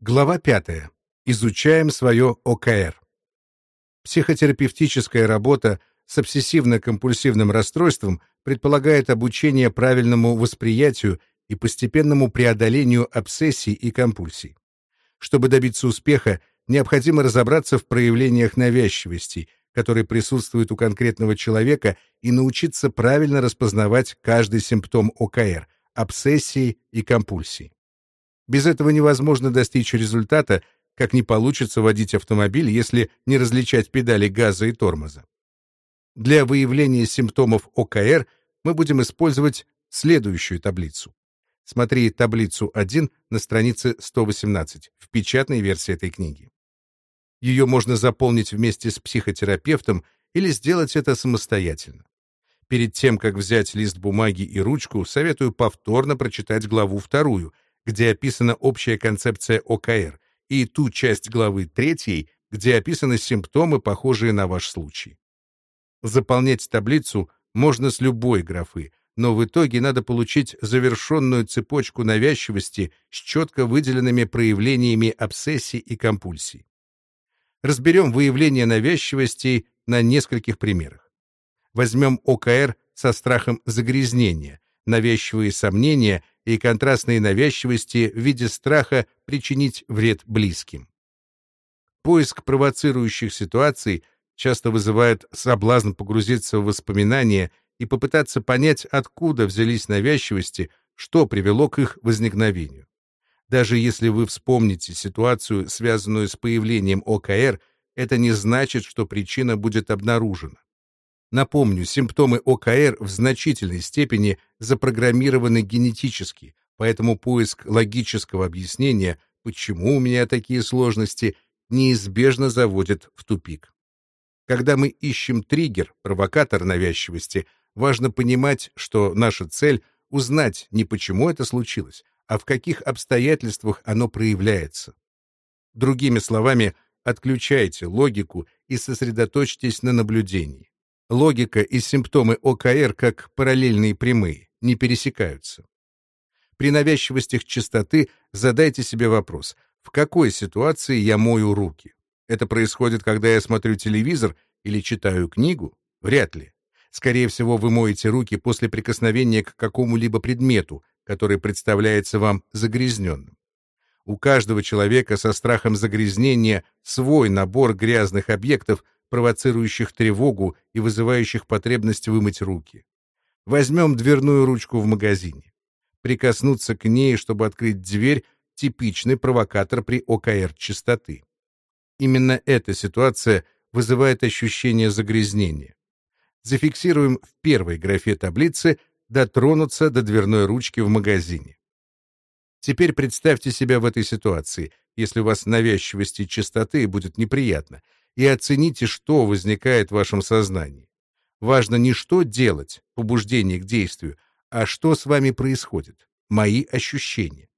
Глава 5. Изучаем свое ОКР. Психотерапевтическая работа с обсессивно-компульсивным расстройством предполагает обучение правильному восприятию и постепенному преодолению обсессий и компульсий. Чтобы добиться успеха, необходимо разобраться в проявлениях навязчивости, которые присутствуют у конкретного человека, и научиться правильно распознавать каждый симптом ОКР, обсессии и компульсии. Без этого невозможно достичь результата, как не получится водить автомобиль, если не различать педали газа и тормоза. Для выявления симптомов ОКР мы будем использовать следующую таблицу. Смотри таблицу 1 на странице 118 в печатной версии этой книги. Ее можно заполнить вместе с психотерапевтом или сделать это самостоятельно. Перед тем, как взять лист бумаги и ручку, советую повторно прочитать главу вторую — где описана общая концепция ОКР, и ту часть главы 3, где описаны симптомы, похожие на ваш случай. Заполнять таблицу можно с любой графы, но в итоге надо получить завершенную цепочку навязчивости с четко выделенными проявлениями обсессий и компульсий. Разберем выявление навязчивости на нескольких примерах. Возьмем ОКР со страхом загрязнения, навязчивые сомнения и контрастные навязчивости в виде страха причинить вред близким. Поиск провоцирующих ситуаций часто вызывает соблазн погрузиться в воспоминания и попытаться понять, откуда взялись навязчивости, что привело к их возникновению. Даже если вы вспомните ситуацию, связанную с появлением ОКР, это не значит, что причина будет обнаружена. Напомню, симптомы ОКР в значительной степени запрограммированы генетически, поэтому поиск логического объяснения, почему у меня такие сложности, неизбежно заводит в тупик. Когда мы ищем триггер, провокатор навязчивости, важно понимать, что наша цель — узнать не почему это случилось, а в каких обстоятельствах оно проявляется. Другими словами, отключайте логику и сосредоточьтесь на наблюдении. Логика и симптомы ОКР, как параллельные прямые, не пересекаются. При навязчивостях частоты задайте себе вопрос, в какой ситуации я мою руки? Это происходит, когда я смотрю телевизор или читаю книгу? Вряд ли. Скорее всего, вы моете руки после прикосновения к какому-либо предмету, который представляется вам загрязненным. У каждого человека со страхом загрязнения свой набор грязных объектов — провоцирующих тревогу и вызывающих потребность вымыть руки. Возьмем дверную ручку в магазине. Прикоснуться к ней, чтобы открыть дверь, типичный провокатор при ОКР чистоты. Именно эта ситуация вызывает ощущение загрязнения. Зафиксируем в первой графе таблицы «Дотронуться до дверной ручки в магазине». Теперь представьте себя в этой ситуации, если у вас навязчивости чистоты будет неприятно, и оцените, что возникает в вашем сознании. Важно не что делать, побуждение к действию, а что с вами происходит, мои ощущения.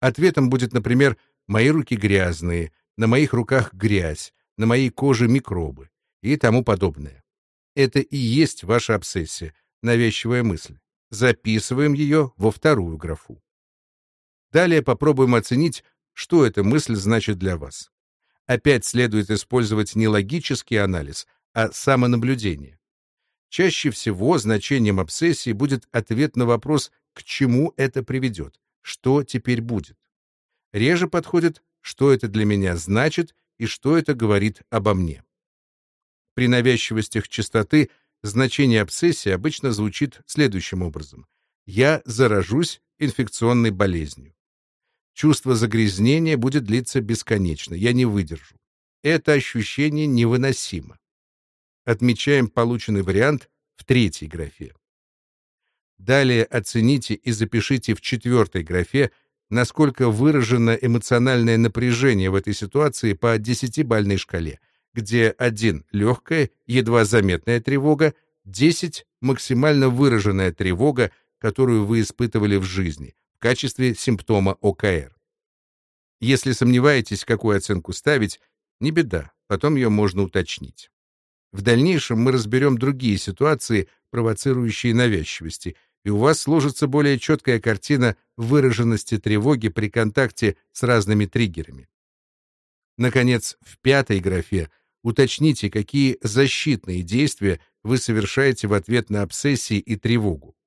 Ответом будет, например, «мои руки грязные», «на моих руках грязь», «на моей коже микробы» и тому подобное. Это и есть ваша обсессия, навязчивая мысль. Записываем ее во вторую графу. Далее попробуем оценить, что эта мысль значит для вас. Опять следует использовать не логический анализ, а самонаблюдение. Чаще всего значением обсессии будет ответ на вопрос, к чему это приведет, что теперь будет. Реже подходит, что это для меня значит и что это говорит обо мне. При навязчивостях частоты значение обсессии обычно звучит следующим образом. «Я заражусь инфекционной болезнью». Чувство загрязнения будет длиться бесконечно, я не выдержу. Это ощущение невыносимо. Отмечаем полученный вариант в третьей графе. Далее оцените и запишите в четвертой графе, насколько выражено эмоциональное напряжение в этой ситуации по десятибальной шкале, где 1 — легкая, едва заметная тревога, 10 — максимально выраженная тревога, которую вы испытывали в жизни, в качестве симптома ОКР. Если сомневаетесь, какую оценку ставить, не беда, потом ее можно уточнить. В дальнейшем мы разберем другие ситуации, провоцирующие навязчивости, и у вас сложится более четкая картина выраженности тревоги при контакте с разными триггерами. Наконец, в пятой графе уточните, какие защитные действия вы совершаете в ответ на обсессии и тревогу.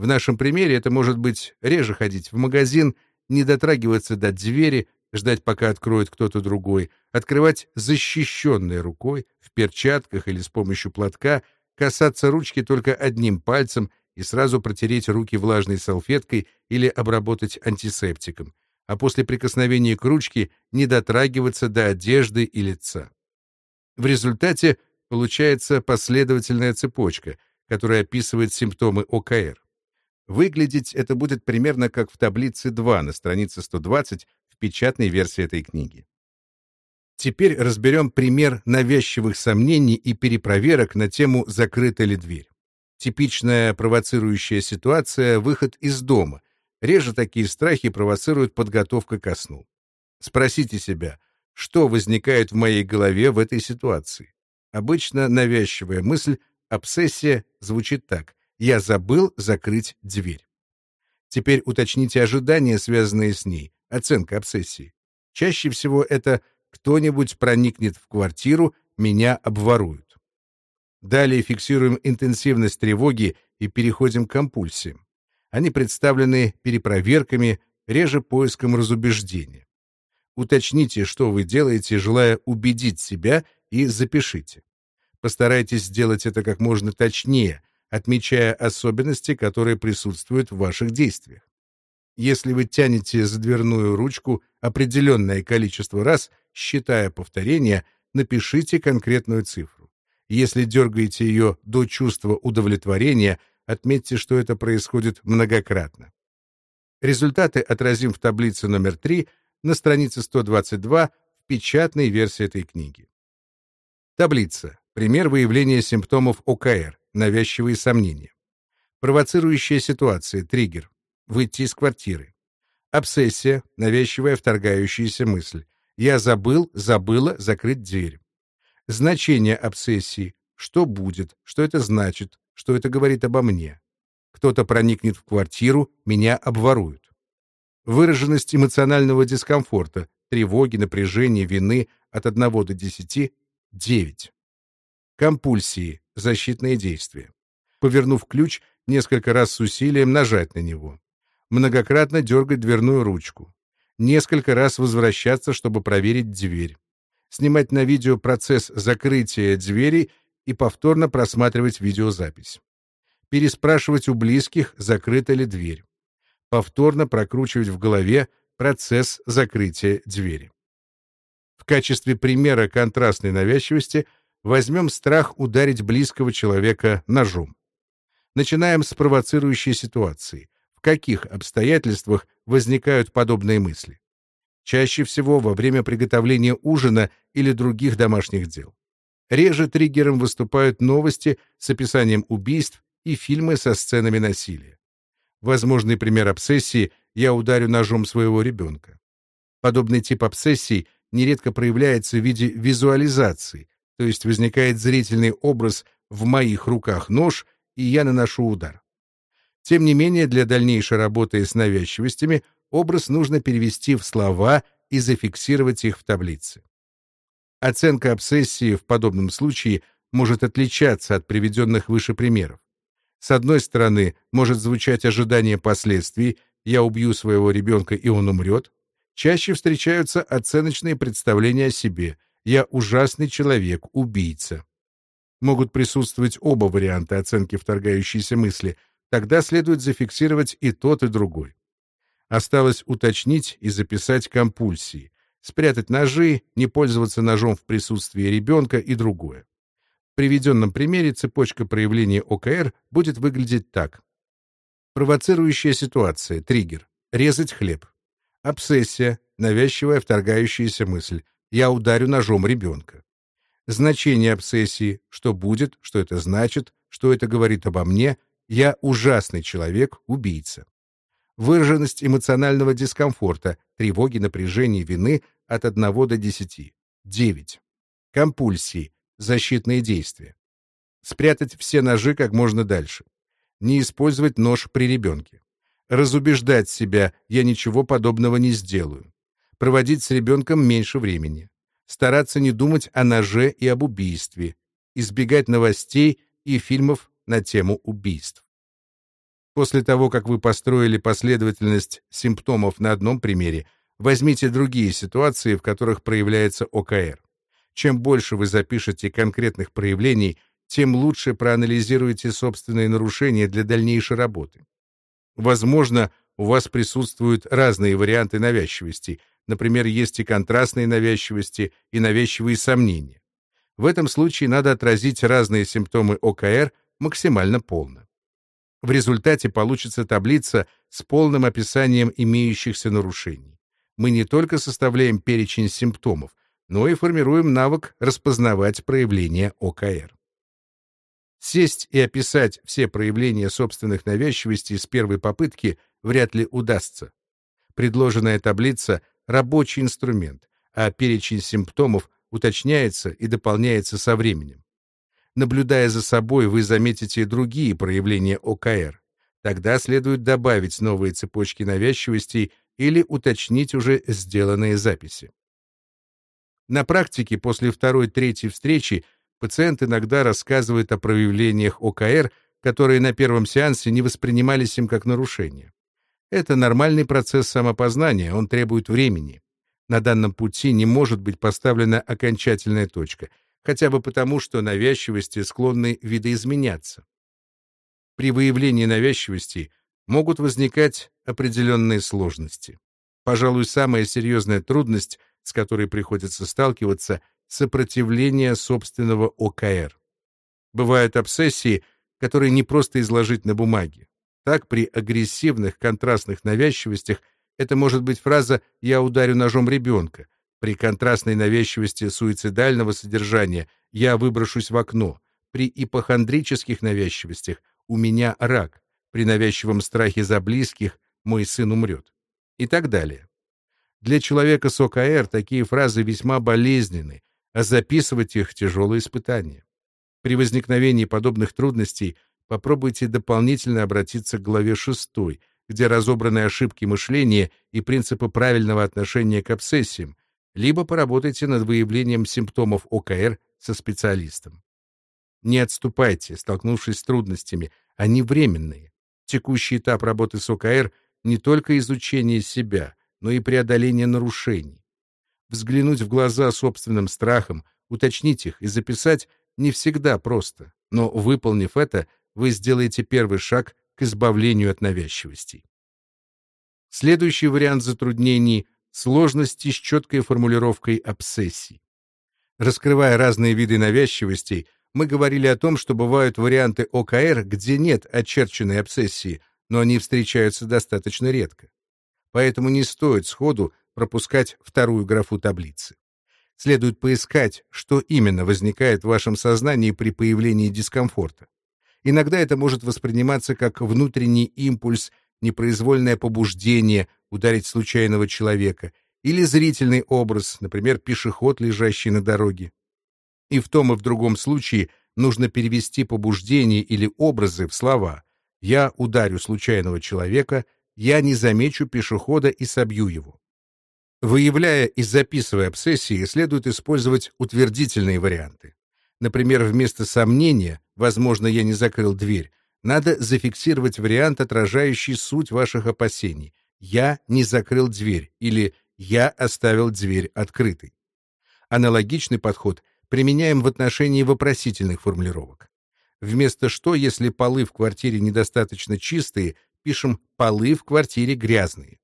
В нашем примере это может быть реже ходить в магазин, не дотрагиваться до двери, ждать, пока откроет кто-то другой, открывать защищенной рукой, в перчатках или с помощью платка, касаться ручки только одним пальцем и сразу протереть руки влажной салфеткой или обработать антисептиком, а после прикосновения к ручке не дотрагиваться до одежды и лица. В результате получается последовательная цепочка, которая описывает симптомы ОКР. Выглядеть это будет примерно как в таблице 2 на странице 120 в печатной версии этой книги. Теперь разберем пример навязчивых сомнений и перепроверок на тему «закрыта ли дверь». Типичная провоцирующая ситуация — выход из дома. Реже такие страхи провоцирует подготовка ко сну. Спросите себя, что возникает в моей голове в этой ситуации? Обычно навязчивая мысль, обсессия звучит так. Я забыл закрыть дверь. Теперь уточните ожидания, связанные с ней, оценка обсессии. Чаще всего это кто-нибудь проникнет в квартиру, меня обворуют. Далее фиксируем интенсивность тревоги и переходим к компульсиям. Они представлены перепроверками, реже поиском разубеждения. Уточните, что вы делаете, желая убедить себя, и запишите. Постарайтесь сделать это как можно точнее, отмечая особенности, которые присутствуют в ваших действиях. Если вы тянете за дверную ручку определенное количество раз, считая повторения, напишите конкретную цифру. Если дергаете ее до чувства удовлетворения, отметьте, что это происходит многократно. Результаты отразим в таблице номер 3 на странице 122 в печатной версии этой книги. Таблица. Пример выявления симптомов ОКР, навязчивые сомнения. Провоцирующая ситуация, триггер. Выйти из квартиры. Обсессия, навязчивая вторгающаяся мысль. Я забыл, забыла закрыть дверь. Значение обсессии. Что будет, что это значит, что это говорит обо мне. Кто-то проникнет в квартиру, меня обворуют. Выраженность эмоционального дискомфорта, тревоги, напряжения, вины от 1 до 10 — 9. Компульсии, защитные действия. Повернув ключ, несколько раз с усилием нажать на него. Многократно дергать дверную ручку несколько раз возвращаться, чтобы проверить дверь, снимать на видео процесс закрытия двери и повторно просматривать видеозапись, переспрашивать у близких, закрыта ли дверь, повторно прокручивать в голове процесс закрытия двери. В качестве примера контрастной навязчивости возьмем страх ударить близкого человека ножом. Начинаем с провоцирующей ситуации — в каких обстоятельствах возникают подобные мысли. Чаще всего во время приготовления ужина или других домашних дел. Реже триггером выступают новости с описанием убийств и фильмы со сценами насилия. Возможный пример обсессии «я ударю ножом своего ребенка». Подобный тип обсессий нередко проявляется в виде визуализации, то есть возникает зрительный образ «в моих руках нож, и я наношу удар». Тем не менее, для дальнейшей работы с навязчивостями образ нужно перевести в слова и зафиксировать их в таблице. Оценка обсессии в подобном случае может отличаться от приведенных выше примеров. С одной стороны, может звучать ожидание последствий «я убью своего ребенка, и он умрет». Чаще встречаются оценочные представления о себе «я ужасный человек, убийца». Могут присутствовать оба варианта оценки вторгающейся мысли – Тогда следует зафиксировать и тот, и другой. Осталось уточнить и записать компульсии, спрятать ножи, не пользоваться ножом в присутствии ребенка и другое. В приведенном примере цепочка проявления ОКР будет выглядеть так. Провоцирующая ситуация, триггер, резать хлеб. Обсессия, навязчивая вторгающаяся мысль, я ударю ножом ребенка. Значение обсессии, что будет, что это значит, что это говорит обо мне — я ужасный человек, убийца. Выраженность эмоционального дискомфорта, тревоги, напряжения, вины от 1 до 10. 9. Компульсии, защитные действия. Спрятать все ножи как можно дальше. Не использовать нож при ребенке. Разубеждать себя «я ничего подобного не сделаю». Проводить с ребенком меньше времени. Стараться не думать о ноже и об убийстве. Избегать новостей и фильмов на тему убийств. После того, как вы построили последовательность симптомов на одном примере, возьмите другие ситуации, в которых проявляется ОКР. Чем больше вы запишете конкретных проявлений, тем лучше проанализируете собственные нарушения для дальнейшей работы. Возможно, у вас присутствуют разные варианты навязчивости. Например, есть и контрастные навязчивости, и навязчивые сомнения. В этом случае надо отразить разные симптомы ОКР максимально полно. В результате получится таблица с полным описанием имеющихся нарушений. Мы не только составляем перечень симптомов, но и формируем навык распознавать проявления ОКР. Сесть и описать все проявления собственных навязчивостей с первой попытки вряд ли удастся. Предложенная таблица — рабочий инструмент, а перечень симптомов уточняется и дополняется со временем. Наблюдая за собой, вы заметите другие проявления ОКР. Тогда следует добавить новые цепочки навязчивостей или уточнить уже сделанные записи. На практике после второй-третьей встречи пациент иногда рассказывает о проявлениях ОКР, которые на первом сеансе не воспринимались им как нарушения. Это нормальный процесс самопознания, он требует времени. На данном пути не может быть поставлена окончательная точка, хотя бы потому, что навязчивости склонны видоизменяться. При выявлении навязчивости могут возникать определенные сложности. Пожалуй, самая серьезная трудность с которой приходится сталкиваться, сопротивление собственного ОКР. Бывают обсессии, которые не просто изложить на бумаге. Так, при агрессивных контрастных навязчивостях это может быть фраза «я ударю ножом ребенка», при контрастной навязчивости суицидального содержания «я выброшусь в окно», при ипохондрических навязчивостях «у меня рак», при навязчивом страхе за близких «мой сын умрет» и так далее. Для человека с ОКР такие фразы весьма болезненны, а записывать их — тяжелое испытание. При возникновении подобных трудностей попробуйте дополнительно обратиться к главе 6, где разобраны ошибки мышления и принципы правильного отношения к обсессиям, либо поработайте над выявлением симптомов ОКР со специалистом. Не отступайте, столкнувшись с трудностями, они временные. Текущий этап работы с ОКР — не только изучение себя, но и преодоление нарушений. Взглянуть в глаза собственным страхам, уточнить их и записать не всегда просто, но, выполнив это, вы сделаете первый шаг к избавлению от навязчивостей. Следующий вариант затруднений — сложности с четкой формулировкой обсессий. Раскрывая разные виды навязчивостей, мы говорили о том, что бывают варианты ОКР, где нет очерченной обсессии, но они встречаются достаточно редко поэтому не стоит сходу пропускать вторую графу таблицы. Следует поискать, что именно возникает в вашем сознании при появлении дискомфорта. Иногда это может восприниматься как внутренний импульс, непроизвольное побуждение ударить случайного человека или зрительный образ, например, пешеход, лежащий на дороге. И в том и в другом случае нужно перевести побуждение или образы в слова «я ударю случайного человека», я не замечу пешехода и собью его. Выявляя и записывая обсессии, следует использовать утвердительные варианты. Например, вместо сомнения «возможно, я не закрыл дверь», надо зафиксировать вариант, отражающий суть ваших опасений. «Я не закрыл дверь» или «Я оставил дверь открытой». Аналогичный подход применяем в отношении вопросительных формулировок. Вместо «что», если полы в квартире недостаточно чистые, пишем «полы в квартире грязные».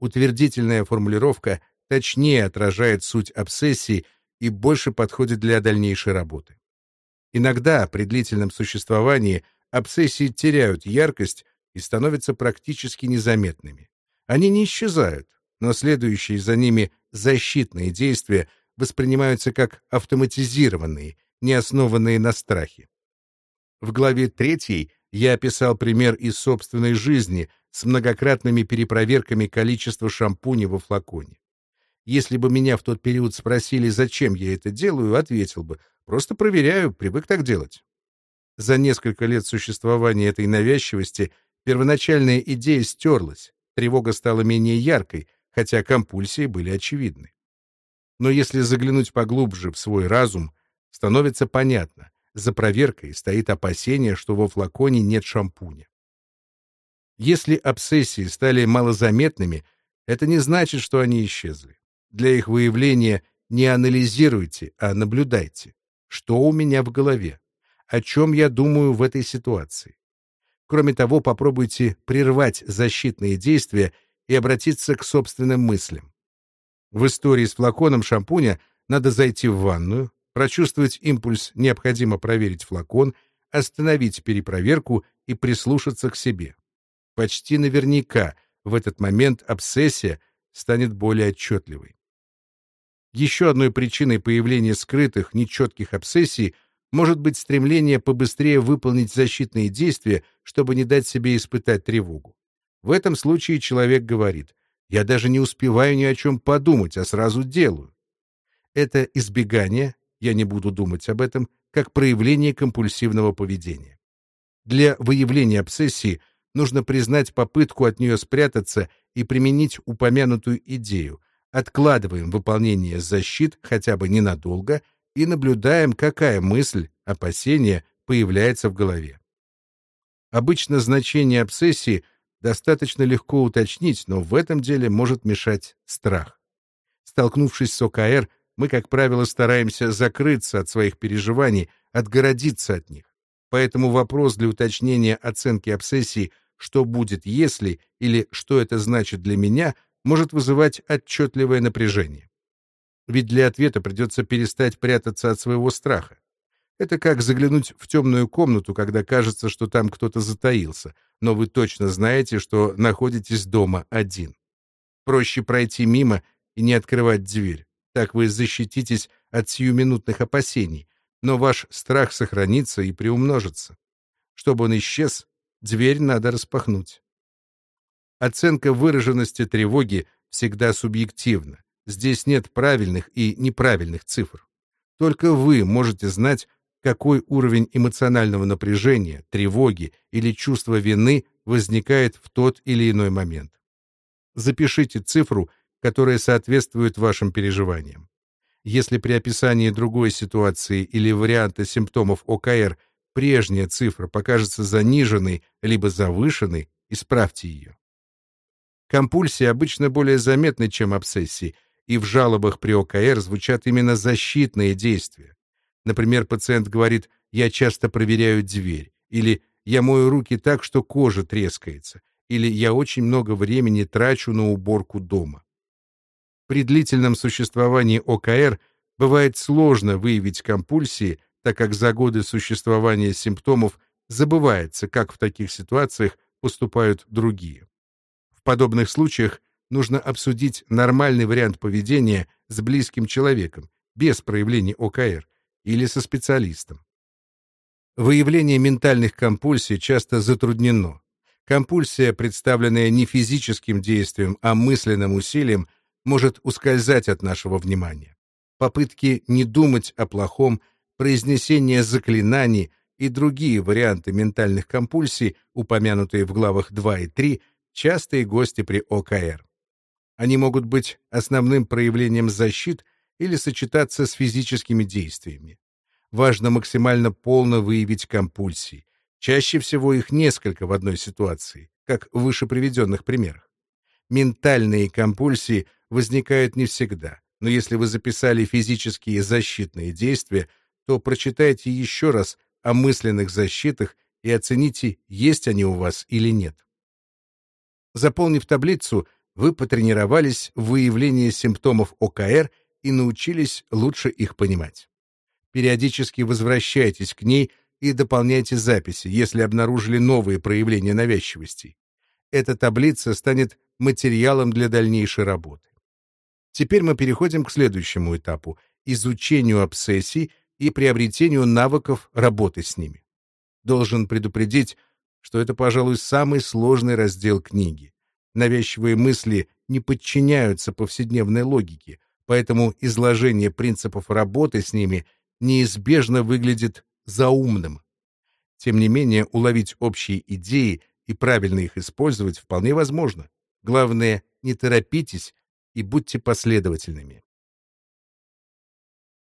Утвердительная формулировка точнее отражает суть обсессии и больше подходит для дальнейшей работы. Иногда при длительном существовании обсессии теряют яркость и становятся практически незаметными. Они не исчезают, но следующие за ними защитные действия воспринимаются как автоматизированные, не основанные на страхе. В главе 3 я описал пример из собственной жизни с многократными перепроверками количества шампуня во флаконе. Если бы меня в тот период спросили, зачем я это делаю, ответил бы, просто проверяю, привык так делать. За несколько лет существования этой навязчивости первоначальная идея стерлась, тревога стала менее яркой, хотя компульсии были очевидны. Но если заглянуть поглубже в свой разум, становится понятно, за проверкой стоит опасение, что во флаконе нет шампуня. Если обсессии стали малозаметными, это не значит, что они исчезли. Для их выявления не анализируйте, а наблюдайте. Что у меня в голове? О чем я думаю в этой ситуации? Кроме того, попробуйте прервать защитные действия и обратиться к собственным мыслям. В истории с флаконом шампуня надо зайти в ванную, прочувствовать импульс, необходимо проверить флакон, остановить перепроверку и прислушаться к себе. Почти наверняка в этот момент обсессия станет более отчетливой. Еще одной причиной появления скрытых, нечетких обсессий может быть стремление побыстрее выполнить защитные действия, чтобы не дать себе испытать тревогу. В этом случае человек говорит «я даже не успеваю ни о чем подумать, а сразу делаю». Это избегание, я не буду думать об этом, как проявление компульсивного поведения. Для выявления обсессии нужно признать попытку от нее спрятаться и применить упомянутую идею. Откладываем выполнение защит хотя бы ненадолго и наблюдаем, какая мысль, опасение появляется в голове. Обычно значение обсессии достаточно легко уточнить, но в этом деле может мешать страх. Столкнувшись с ОКР, мы, как правило, стараемся закрыться от своих переживаний, отгородиться от них. Поэтому вопрос для уточнения оценки обсессии «что будет, если» или «что это значит для меня» может вызывать отчетливое напряжение. Ведь для ответа придется перестать прятаться от своего страха. Это как заглянуть в темную комнату, когда кажется, что там кто-то затаился, но вы точно знаете, что находитесь дома один. Проще пройти мимо и не открывать дверь. Так вы защититесь от сиюминутных опасений, но ваш страх сохранится и приумножится. Чтобы он исчез, дверь надо распахнуть. Оценка выраженности тревоги всегда субъективна. Здесь нет правильных и неправильных цифр. Только вы можете знать, какой уровень эмоционального напряжения, тревоги или чувства вины возникает в тот или иной момент. Запишите цифру, которая соответствует вашим переживаниям. Если при описании другой ситуации или варианта симптомов ОКР прежняя цифра покажется заниженной либо завышенной, исправьте ее. Компульсии обычно более заметны, чем обсессии, и в жалобах при ОКР звучат именно защитные действия. Например, пациент говорит «я часто проверяю дверь» или «я мою руки так, что кожа трескается» или «я очень много времени трачу на уборку дома». При длительном существовании ОКР бывает сложно выявить компульсии, так как за годы существования симптомов забывается, как в таких ситуациях поступают другие. Подобных случаях нужно обсудить нормальный вариант поведения с близким человеком, без проявления ОКР, или со специалистом. Выявление ментальных компульсий часто затруднено. Компульсия, представленная не физическим действием, а мысленным усилием, может ускользать от нашего внимания. Попытки не думать о плохом, произнесение заклинаний и другие варианты ментальных компульсий, упомянутые в главах 2 и 3, частые гости при ОКР. Они могут быть основным проявлением защит или сочетаться с физическими действиями. Важно максимально полно выявить компульсии. Чаще всего их несколько в одной ситуации, как в выше приведенных примерах. Ментальные компульсии возникают не всегда, но если вы записали физические защитные действия, то прочитайте еще раз о мысленных защитах и оцените, есть они у вас или нет. Заполнив таблицу, вы потренировались в выявлении симптомов ОКР и научились лучше их понимать. Периодически возвращайтесь к ней и дополняйте записи, если обнаружили новые проявления навязчивости. Эта таблица станет материалом для дальнейшей работы. Теперь мы переходим к следующему этапу — изучению обсессий и приобретению навыков работы с ними. Должен предупредить, что это, пожалуй, самый сложный раздел книги. Навязчивые мысли не подчиняются повседневной логике, поэтому изложение принципов работы с ними неизбежно выглядит заумным. Тем не менее, уловить общие идеи и правильно их использовать вполне возможно. Главное, не торопитесь и будьте последовательными.